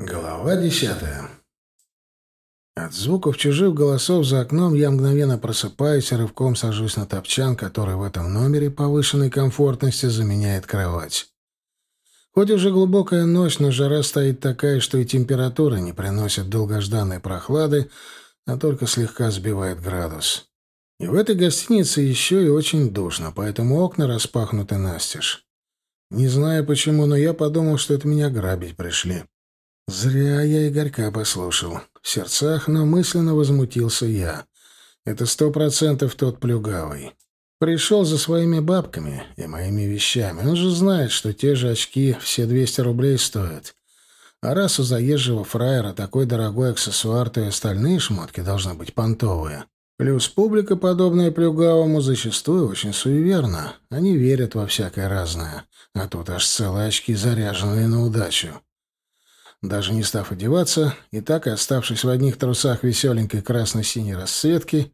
Глава десятая. От звуков чужих голосов за окном я мгновенно просыпаюсь и рывком сажусь на топчан, который в этом номере повышенной комфортности заменяет кровать. Хоть уже глубокая ночь, но жара стоит такая, что и температура не приносит долгожданной прохлады, а только слегка сбивает градус. И в этой гостинице еще и очень душно, поэтому окна распахнуты настежь. Не знаю почему, но я подумал, что это меня грабить пришли. Зря я Игорька послушал. В сердцах, но мысленно возмутился я. Это сто процентов тот плюгавый. Пришел за своими бабками и моими вещами. Он же знает, что те же очки все 200 рублей стоят. А раз у заезжего фраера такой дорогой аксессуар, то и остальные шмотки должны быть понтовые. Плюс публика, подобная плюгавому, зачастую очень суеверна. Они верят во всякое разное. А тут аж целые очки заряженные на удачу. Даже не став одеваться, и так и оставшись в одних трусах веселенькой красно-синей расцветки,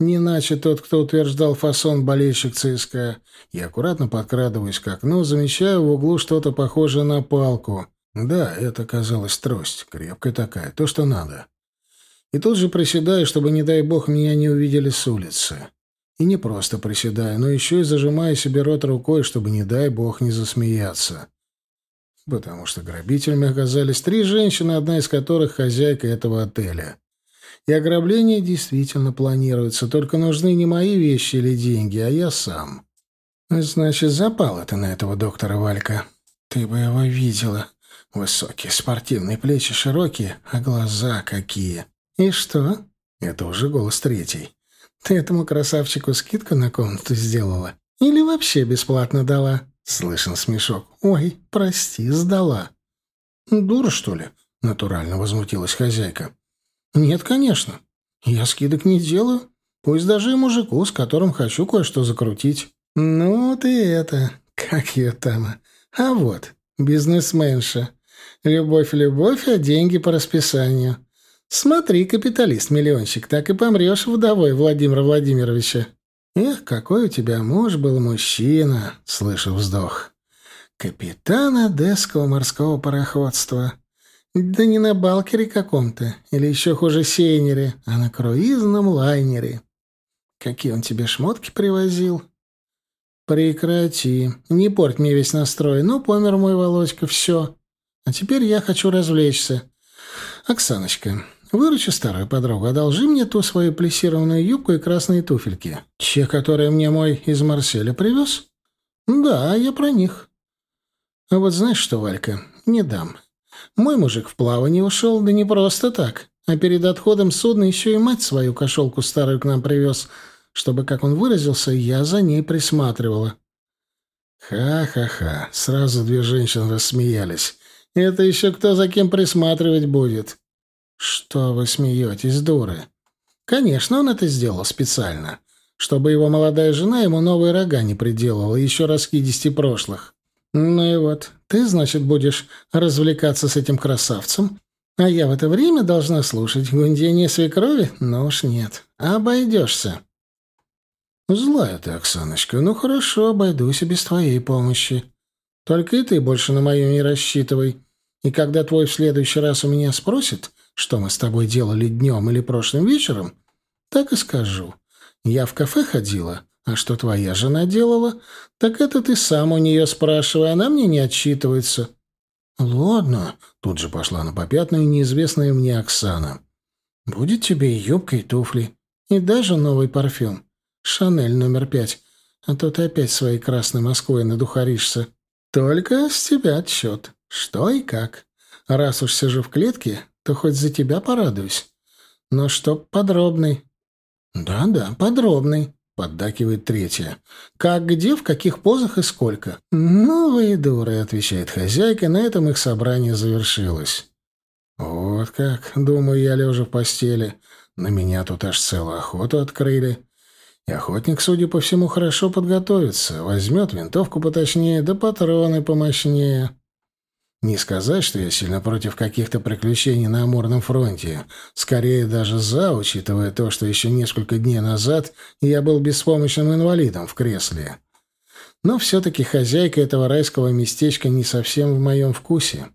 не иначе тот, кто утверждал фасон болельщик ЦСКА, я аккуратно подкрадываюсь к окну, замечаю в углу что-то похожее на палку. Да, это оказалась трость, крепкая такая, то, что надо. И тут же приседаю, чтобы, не дай бог, меня не увидели с улицы. И не просто приседаю, но еще и зажимаю себе рот рукой, чтобы, не дай бог, не засмеяться потому что грабителями оказались три женщины, одна из которых хозяйка этого отеля. И ограбление действительно планируется, только нужны не мои вещи или деньги, а я сам. Значит, запала ты на этого доктора Валька. Ты бы его видела. Высокие, спортивные плечи широкие, а глаза какие. И что? Это уже голос третий. Ты этому красавчику скидку на комнату сделала? Или вообще бесплатно дала? Слышен смешок. «Ой, прости, сдала». «Дура, что ли?» — натурально возмутилась хозяйка. «Нет, конечно. Я скидок не делаю. Пусть даже и мужику, с которым хочу кое-что закрутить». «Ну ты это... Как ее там? А вот, бизнесменша. Любовь-любовь, а деньги по расписанию. Смотри, капиталист-миллионщик, так и помрешь вдовой Владимира Владимировича». «Эх, какой у тебя муж был мужчина!» — слышу вздох. «Капитан Одесского морского пароходства. Да не на балкере каком-то, или еще хуже сейнере, а на круизном лайнере. Какие он тебе шмотки привозил?» «Прекрати. Не порть мне весь настрой. Ну, помер мой Володька, все. А теперь я хочу развлечься. Оксаночка, Выручи старую подругу, одолжи мне ту свою плессированную юбку и красные туфельки. Те, которые мне мой из Марселя привез? Да, я про них. А вот знаешь что, Валька, не дам. Мой мужик в плавание ушел, да не просто так. А перед отходом судна еще и мать свою кошелку старую к нам привез, чтобы, как он выразился, я за ней присматривала. Ха-ха-ха, сразу две женщины рассмеялись. Это еще кто за кем присматривать будет? «Что вы смеетесь, дуры?» «Конечно, он это сделал специально, чтобы его молодая жена ему новые рога не приделала, еще разки десяти прошлых. Ну и вот, ты, значит, будешь развлекаться с этим красавцем, а я в это время должна слушать гундение свекрови? Ну уж нет, обойдешься». «Злая ты, Оксаночка, ну хорошо, обойдусь и без твоей помощи. Только и ты больше на мою не рассчитывай. И когда твой в следующий раз у меня спросит, что мы с тобой делали днем или прошлым вечером, так и скажу. Я в кафе ходила, а что твоя жена делала, так это ты сам у нее спрашивай, она мне не отчитывается». «Ладно», — тут же пошла на попятную неизвестная мне Оксана. «Будет тебе и юбка, и туфли, и даже новый парфюм. Шанель номер пять, а то ты опять своей красной Москвой надухаришься. Только с тебя отчет. Что и как. Раз уж сижу в клетке, то хоть за тебя порадуюсь. Но чтоб подробный. Да-да, подробный, поддакивает третья. Как, где, в каких позах и сколько. Ну вы дуры, отвечает хозяйка, на этом их собрание завершилось. Вот как, думаю я, лежа в постели. На меня тут аж целую охоту открыли. И охотник, судя по всему, хорошо подготовится. Возьмет винтовку поточнее, да патроны помощнее. Не сказать, что я сильно против каких-то приключений на Амурном фронте. Скорее даже за, учитывая то, что еще несколько дней назад я был беспомощным инвалидом в кресле. Но все-таки хозяйка этого райского местечка не совсем в моем вкусе.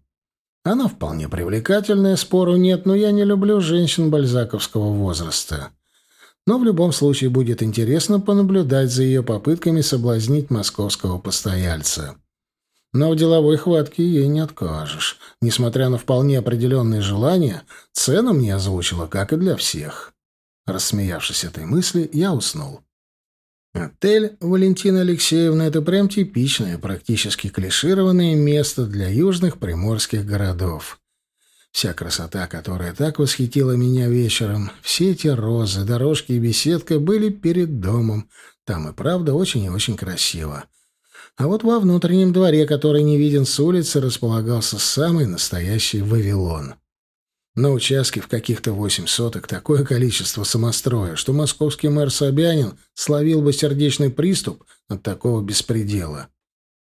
Она вполне привлекательная, спору нет, но я не люблю женщин бальзаковского возраста. Но в любом случае будет интересно понаблюдать за ее попытками соблазнить московского постояльца. Но в деловой хватке ей не откажешь. Несмотря на вполне определенные желания, цену мне озвучила, как и для всех. Рассмеявшись этой мысли, я уснул. Отель Валентина Алексеевна — это прям типичное, практически клишированное место для южных приморских городов. Вся красота, которая так восхитила меня вечером, все эти розы, дорожки и беседка были перед домом. Там и правда очень и очень красиво. А вот во внутреннем дворе, который не виден с улицы, располагался самый настоящий Вавилон. На участке в каких-то восемь соток такое количество самостроя, что московский мэр Собянин словил бы сердечный приступ от такого беспредела.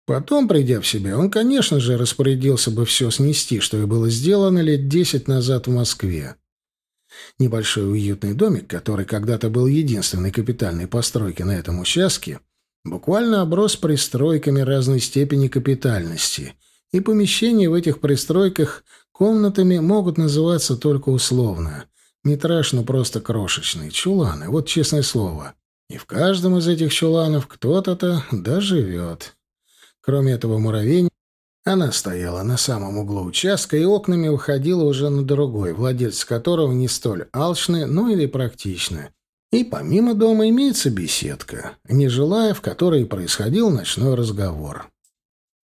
Потом, придя в себя, он, конечно же, распорядился бы все снести, что и было сделано лет десять назад в Москве. Небольшой уютный домик, который когда-то был единственной капитальной постройки на этом участке, буквально оброс пристройками разной степени капитальности, и помещения в этих пристройках Комнатами могут называться только условно. Метраж, ну просто крошечный. Чуланы, вот честное слово. И в каждом из этих чуланов кто-то-то доживет. Кроме этого муравейника, она стояла на самом углу участка и окнами выходила уже на другой, владелец которого не столь алчный, но или практичный. И помимо дома имеется беседка, нежилая, в которой происходил ночной разговор.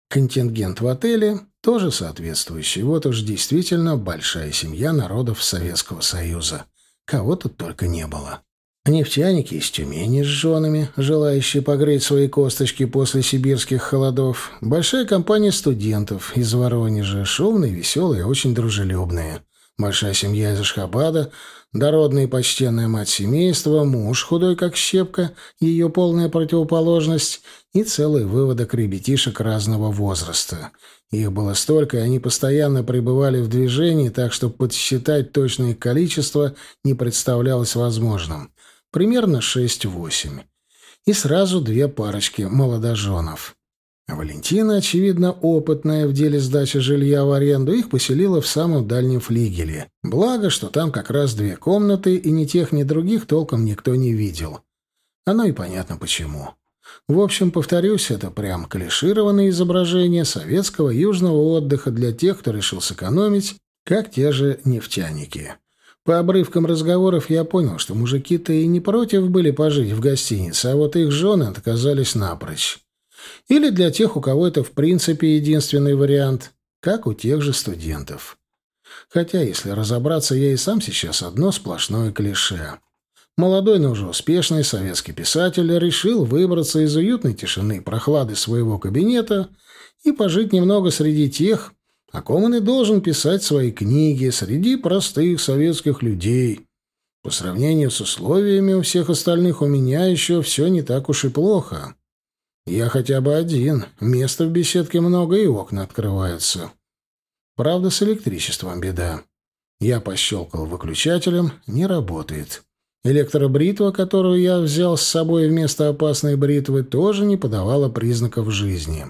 Контингент в отеле тоже соответствующий. Вот уж действительно большая семья народов Советского Союза. Кого тут только не было. Нефтяники из Тюмени с женами, желающие погреть свои косточки после сибирских холодов. Большая компания студентов из Воронежа, шумные, веселые очень дружелюбные. Большая семья из Ашхабада, дородная и почтенная мать семейства, муж худой как щепка, ее полная противоположность и целый выводок ребятишек разного возраста. Их было столько, и они постоянно пребывали в движении, так что подсчитать точное количество не представлялось возможным. Примерно шесть-восемь. И сразу две парочки молодоженов. Валентина, очевидно, опытная в деле сдачи жилья в аренду, их поселила в самом дальнем флигеле. Благо, что там как раз две комнаты, и ни тех, ни других толком никто не видел. Оно и понятно почему. В общем, повторюсь, это прям клишированное изображение советского южного отдыха для тех, кто решил сэкономить, как те же нефтяники. По обрывкам разговоров я понял, что мужики-то и не против были пожить в гостинице, а вот их жены отказались напрочь. Или для тех, у кого это в принципе единственный вариант, как у тех же студентов. Хотя, если разобраться, я и сам сейчас одно сплошное клише. Молодой, но уже успешный советский писатель решил выбраться из уютной тишины и прохлады своего кабинета и пожить немного среди тех, о ком он и должен писать свои книги, среди простых советских людей. По сравнению с условиями у всех остальных у меня еще все не так уж и плохо. Я хотя бы один, места в беседке много и окна открываются. Правда, с электричеством беда. Я пощелкал выключателем, не работает. Электробритва, которую я взял с собой вместо опасной бритвы, тоже не подавала признаков жизни.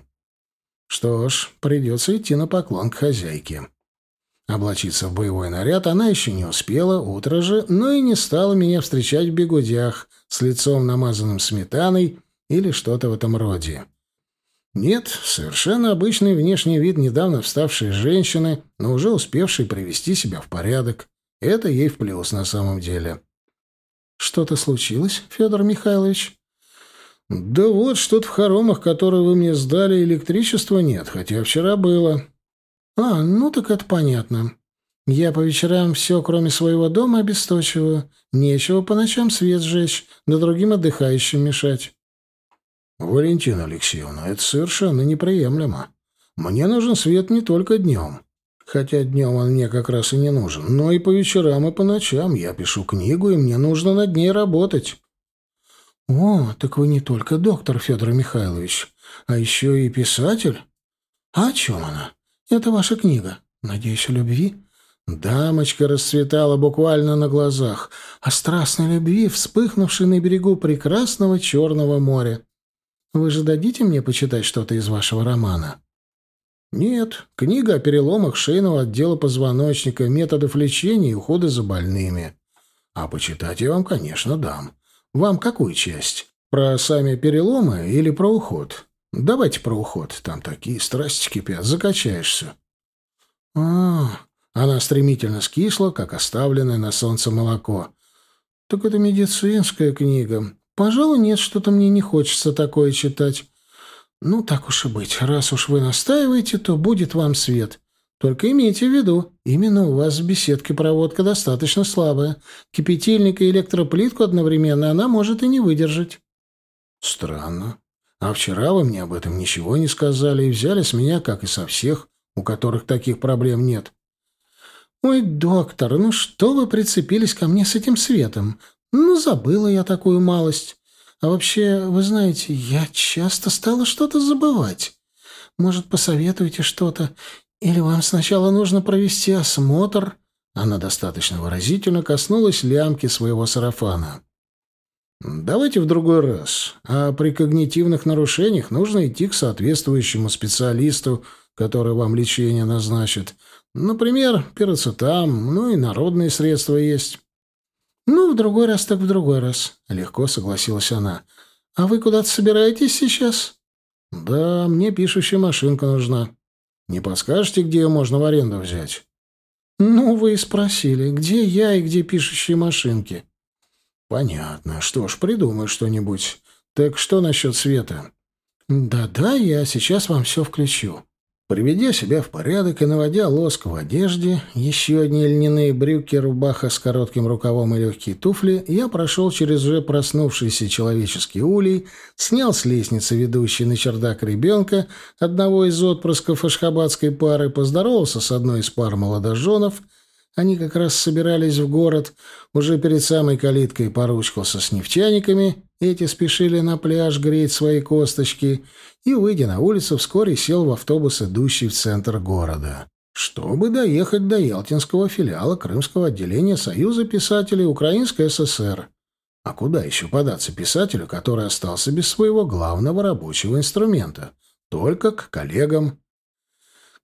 Что ж, придется идти на поклон к хозяйке. Облачиться в боевой наряд она еще не успела, утро же, но и не стала меня встречать в бегудях, с лицом намазанным сметаной или что-то в этом роде. Нет, совершенно обычный внешний вид недавно вставшей женщины, но уже успевшей привести себя в порядок. Это ей в плюс на самом деле. Что-то случилось, Федор Михайлович? Да вот, что-то в хоромах, которые вы мне сдали, электричества нет, хотя вчера было. А, ну так это понятно. Я по вечерам все, кроме своего дома, обесточиваю. Нечего по ночам свет сжечь, да другим отдыхающим мешать. Валентина Алексеевна, это совершенно неприемлемо. Мне нужен свет не только днем. Хотя днем он мне как раз и не нужен. Но и по вечерам, и по ночам я пишу книгу, и мне нужно над ней работать. О, так вы не только доктор, Федор Михайлович, а еще и писатель. А о чем она? Это ваша книга. Надеюсь, о любви? Дамочка расцветала буквально на глазах, о страстной любви, вспыхнувшей на берегу прекрасного Черного моря. Вы же дадите мне почитать что-то из вашего романа? Нет, книга о переломах шейного отдела позвоночника, методов лечения и ухода за больными. А почитать я вам, конечно, дам. Вам какую часть? Про сами переломы или про уход? Давайте про уход. Там такие страсти кипят, закачаешься. А, она стремительно скисла, как оставленное на солнце молоко. Так это медицинская книга. Пожалуй, нет, что-то мне не хочется такое читать. Ну, так уж и быть. Раз уж вы настаиваете, то будет вам свет. Только имейте в виду, именно у вас в беседке проводка достаточно слабая. Кипятильник и электроплитку одновременно она может и не выдержать. Странно. А вчера вы мне об этом ничего не сказали и взяли с меня, как и со всех, у которых таких проблем нет. Ой, доктор, ну что вы прицепились ко мне с этим светом? Ну, забыла я такую малость. А вообще, вы знаете, я часто стала что-то забывать. Может, посоветуете что-то? Или вам сначала нужно провести осмотр?» Она достаточно выразительно коснулась лямки своего сарафана. «Давайте в другой раз. А при когнитивных нарушениях нужно идти к соответствующему специалисту, который вам лечение назначит. Например, пирацетам, ну и народные средства есть». «Ну, в другой раз так в другой раз», — легко согласилась она. «А вы куда-то собираетесь сейчас?» «Да, мне пишущая машинка нужна. Не подскажете, где ее можно в аренду взять?» «Ну, вы и спросили, где я и где пишущие машинки?» «Понятно. Что ж, придумай что-нибудь. Так что насчет света?» «Да-да, я сейчас вам все включу». Приведя себя в порядок и наводя лоск в одежде, еще одни льняные брюки, рубаха с коротким рукавом и легкие туфли, я прошел через уже проснувшийся человеческий улей, снял с лестницы, ведущей на чердак ребенка, одного из отпрысков ашхабадской пары, поздоровался с одной из пар молодоженов — они как раз собирались в город, уже перед самой калиткой поручкался с нефтяниками, эти спешили на пляж греть свои косточки, и, выйдя на улицу, вскоре сел в автобус, идущий в центр города, чтобы доехать до Ялтинского филиала Крымского отделения Союза писателей Украинской ССР. А куда еще податься писателю, который остался без своего главного рабочего инструмента? Только к коллегам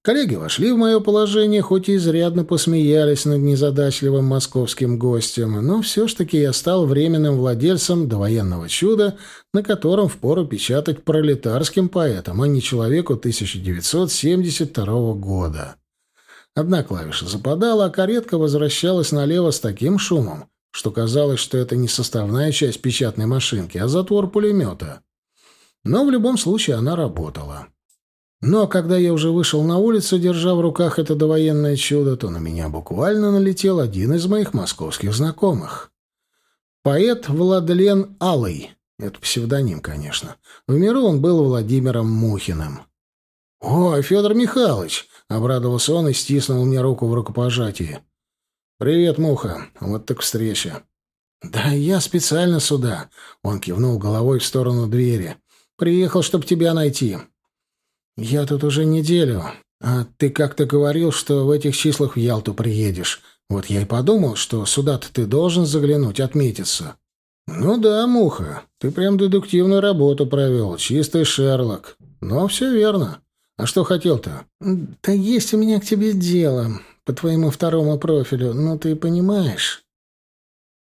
Коллеги вошли в мое положение, хоть и изрядно посмеялись над незадачливым московским гостем, но все ж таки я стал временным владельцем довоенного чуда, на котором впору печатать пролетарским поэтам, а не человеку 1972 года. Одна клавиша западала, а каретка возвращалась налево с таким шумом, что казалось, что это не составная часть печатной машинки, а затвор пулемета. Но в любом случае она работала. Но когда я уже вышел на улицу, держа в руках это довоенное чудо, то на меня буквально налетел один из моих московских знакомых. Поэт Владлен Алый. Это псевдоним, конечно. В миру он был Владимиром Мухиным. «О, Федор Михайлович!» — обрадовался он и стиснул мне руку в рукопожатии. «Привет, Муха. Вот так встреча». «Да я специально сюда», — он кивнул головой в сторону двери. «Приехал, чтобы тебя найти. «Я тут уже неделю. А ты как-то говорил, что в этих числах в Ялту приедешь. Вот я и подумал, что сюда-то ты должен заглянуть, отметиться». «Ну да, Муха, ты прям дедуктивную работу провел, чистый Шерлок. Но все верно. А что хотел-то?» «Да есть у меня к тебе дело, по твоему второму профилю, ну ты понимаешь».